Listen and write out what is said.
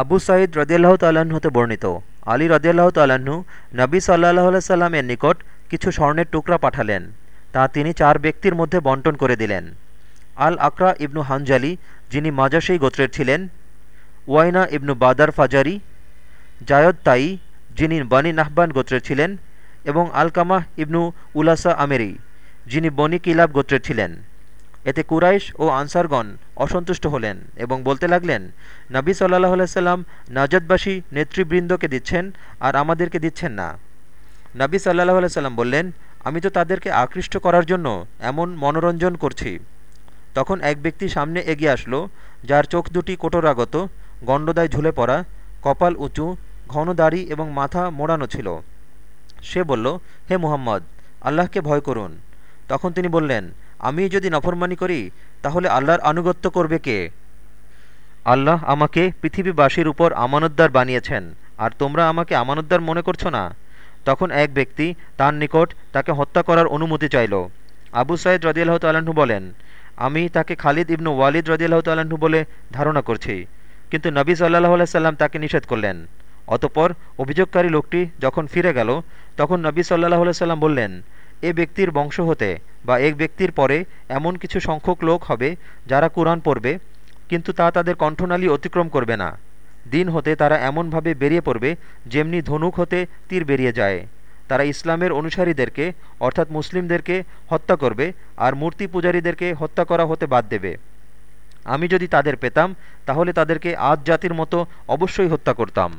আবু সাঈদ রদিয়াল্লাহ তাল্লাহ্ন হতে বর্ণিত। আলী রদিয়াল্লাহ তাল্লাহ্ন নবী সাল্লাহ সাল্লামের নিকট কিছু স্বর্ণের টুকরা পাঠালেন। তা তিনি চার ব্যক্তির মধ্যে বন্টন করে দিলেন। আল আকরা ইবনু হানজালি, যিনি মাজাসেই গোত্রের ছিলেন, ওয়াইনা ইবনু বাদার ফাজারি, জায়দ তাই, যিনি বনি নাহবান গোত্রের ছিলেন, এবং আলকামাহ ইবনু উলাসা আমেরি, যিনি বনি কিলাব গোত্রের ছিলেন। এতে কুরাইশ ও আনসারগণ অসন্তুষ্ট হলেন এবং বলতে লাগলেন, নবী সাল্লাহ সাল্লাম নাজদবাসী নেতৃবৃন্দকে দিচ্ছেন আর আমাদেরকে দিচ্ছেন না। নবী সাল্লাহ সাল্লাম বললেন, আমি তো তাদেরকে আকৃষ্ট করার জন্য এমন মনোরঞ্জন করছি। তখন এক ব্যক্তি সামনে এগিয়ে আসলো, যার চোখ দুটি কোটরাগত, গণ্ডদায় ঝুলে পড়া, কপাল উঁচু, ঘন দাড়ি এবং মাথা মোড়ানো ছিল। সে বলল, হে মুহাম্মদ, আল্লাহকে ভয় করুন। তখন তিনি বললেন আমি যদি নফরমানি করি, তাহলে আল্লাহর আনুগত্য করবে কে? আল্লাহ আমাকে পৃথিবীবাসীর উপর আমানতদার বানিয়েছেন, আর তোমরা আমাকে আমানতদার মনে করছ না? তখন এক ব্যক্তি তার নিকট তাকে হত্যা করার অনুমতি চাইল। আবু সাইদ রদিয়াল্লাহ তাল্লাহ্ন বলেন, আমি তাকে খালিদ ইবনু ওয়ালিদ রদিয়াল্লাহ তাল্লাহ্ন বলে ধারণা করছি, কিন্তু নবী সাল্লাহ সাল্লাম তাকে নিষেধ করলেন। অতপর অভিযোগকারী লোকটি যখন ফিরে গেল, তখন নবী সাল্লাহ সাল্লাম বললেন এ ব্যক্তির বংশ হতে বা এক ব্যক্তির পরে এমন কিছু সংখ্যক লোক হবে যারা কোরআন পড়বে, কিন্তু তা তাদের কণ্ঠনালী অতিক্রম করবে না। দিন হতে তারা এমনভাবে বেরিয়ে পড়বে যেমনি ধনুক হতে তীর বেরিয়ে যায়। তারা ইসলামের অনুসারীদেরকে, অর্থাৎ মুসলিমদেরকে, হত্যা করবে আর মূর্তি পূজারীদেরকে হত্যা করা হতে বাদ দেবে। আমি যদি তাদের পেতাম, তাহলে তাদেরকে আজ জাতির মতো অবশ্যই হত্যা করতাম।